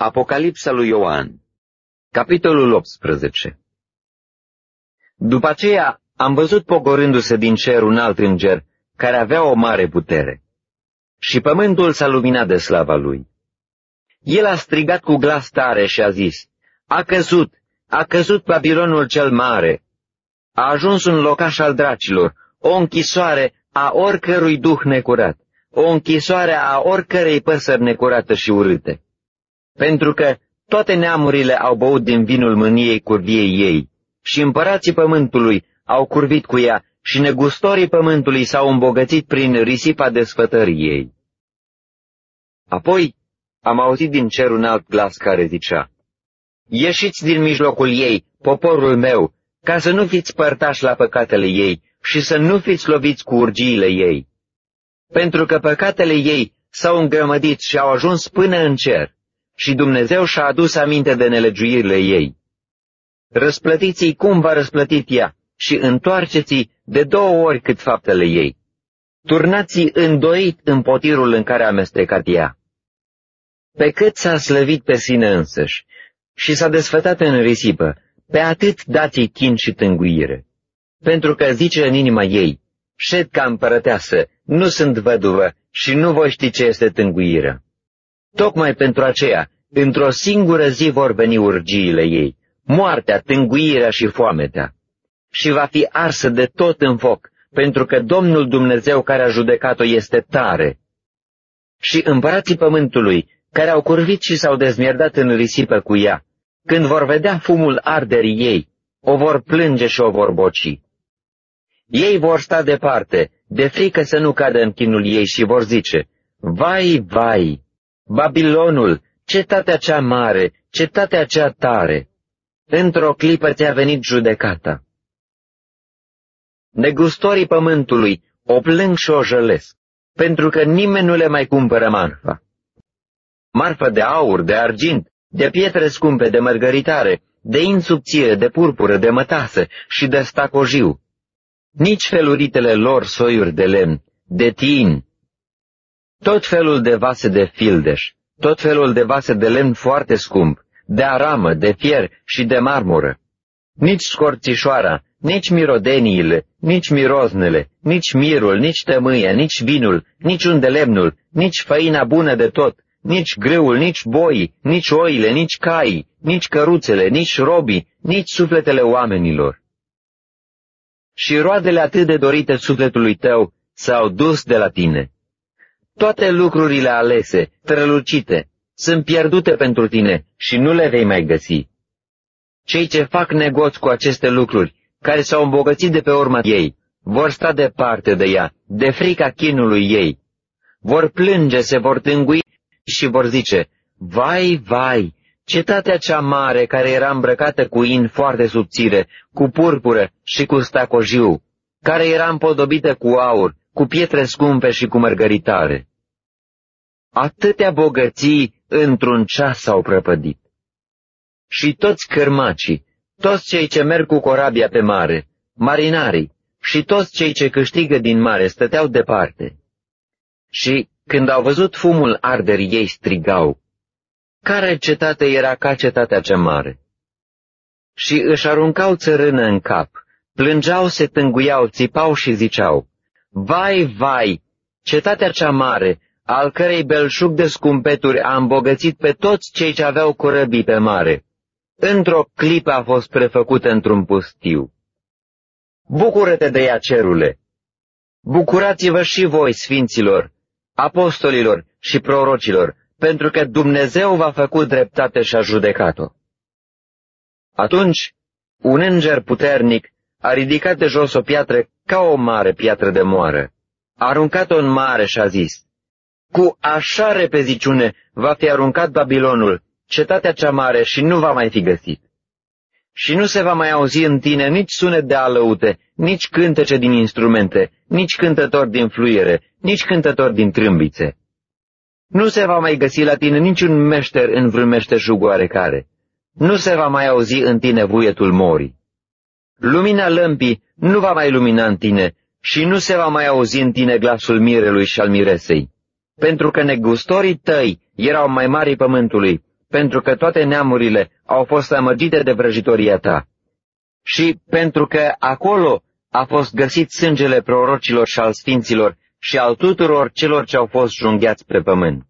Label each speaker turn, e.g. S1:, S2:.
S1: Apocalipsa lui Ioan Capitolul 18 După aceea am văzut pogorându-se din cer un alt înger, care avea o mare putere. Și pământul s-a luminat de slava lui. El a strigat cu glas tare și a zis, A căzut, a căzut Babilonul cel mare. A ajuns un locaș al dracilor, o închisoare a oricărui duh necurat, o închisoare a oricărei păsări necurată și urâte. Pentru că toate neamurile au băut din vinul mâniei curviei ei și împărații pământului au curvit cu ea și negustorii pământului s-au îmbogățit prin risipa desfătării ei. Apoi am auzit din cer un alt glas care zicea, Ieșiți din mijlocul ei, poporul meu, ca să nu fiți părtași la păcatele ei și să nu fiți loviți cu urgiile ei. Pentru că păcatele ei s-au îngrămădit și au ajuns până în cer și Dumnezeu și-a adus aminte de nelegiuirile ei. Răsplătiți-i cum va răsplătit ea și întoarceți-i de două ori cât faptele ei. Turnați-i îndoit în potirul în care a amestecat ea. Pe cât s-a slăvit pe sine însăși și s-a desfătat în risipă, pe atât dați-i chin și tânguire. Pentru că zice în inima ei, șed ca împărăteasă, nu sunt văduvă și nu voi ști ce este tânguirea. Tocmai pentru aceea, într-o singură zi vor veni urgiile ei, moartea, tânguirea și foametea. Și va fi arsă de tot în foc, pentru că Domnul Dumnezeu care a judecat-o este tare. Și împărații pământului, care au curvit și s-au dezmierdat în risipă cu ea, când vor vedea fumul arderii ei, o vor plânge și o vor boci. Ei vor sta departe, de frică să nu cadă în chinul ei și vor zice, Vai, vai, Babilonul, cetatea cea mare, cetatea cea tare, într-o clipă ți-a venit judecata. Negustorii pământului o plâng și o jălesc, pentru că nimeni nu le mai cumpără marfa. Marfa de aur, de argint, de pietre scumpe, de mărgăritare, de insubțire, de purpură, de mătasă și de stacojiu. Nici feluritele lor soiuri de lemn, de tin, tot felul de vase de fildeș, tot felul de vase de lemn foarte scump, de aramă, de fier și de marmură. Nici scorțișoara, nici mirodeniile, nici miroznele, nici mirul, nici tămâia, nici vinul, nici unde lemnul, nici făina bună de tot, nici grâul, nici boii, nici oile, nici caii, nici căruțele, nici robii, nici sufletele oamenilor. Și roadele atât de dorite sufletului tău s-au dus de la tine. Toate lucrurile alese, strălucite, sunt pierdute pentru tine și nu le vei mai găsi. Cei ce fac negoț cu aceste lucruri, care s-au îmbogățit de pe urma ei, vor sta departe de ea, de frica chinului ei. Vor plânge, se vor tângui și vor zice, Vai, vai, cetatea cea mare care era îmbrăcată cu in foarte subțire, cu purpură și cu stacojiu, care era împodobită cu aur, cu pietre scumpe și cu mărgăritare. Atâtea bogății într-un ceas s-au prăpădit. Și toți cărmacii, toți cei ce merg cu corabia pe mare, marinarii și toți cei ce câștigă din mare stăteau departe. Și când au văzut fumul arderii ei strigau, care cetate era ca cetatea cea mare? Și își aruncau țărână în cap, plângeau, se tânguiau, țipau și ziceau, Vai, vai, cetatea cea mare, al cărei belșug de scumpeturi a îmbogățit pe toți cei ce aveau corăbii pe mare. Într-o clipă a fost prefăcută într-un pustiu. Bucură-te de ea, cerule! Bucurați-vă și voi, sfinților, apostolilor și prorocilor, pentru că Dumnezeu v-a făcut dreptate și a judecat-o. Atunci, un înger puternic a ridicat de jos o piatră ca o mare piatră de moară, a aruncat-o în mare și a zis, Cu așa repeziciune va fi aruncat Babilonul, cetatea cea mare, și nu va mai fi găsit. Și nu se va mai auzi în tine nici sunet de alăute, nici cântece din instrumente, nici cântători din fluiere, nici cântători din trâmbițe. Nu se va mai găsi la tine niciun meșter în vreun meșteșug oarecare. Nu se va mai auzi în tine vuietul morii. Lumina lămpii nu va mai lumina în tine și nu se va mai auzi în tine glasul mirelui și al miresei, pentru că negustorii tăi erau mai mari pământului, pentru că toate neamurile au fost amăgite de vrăjitoria ta. Și pentru că acolo a fost găsit sângele prorocilor și al sfinților și al tuturor celor ce au fost jungheați pe pământ.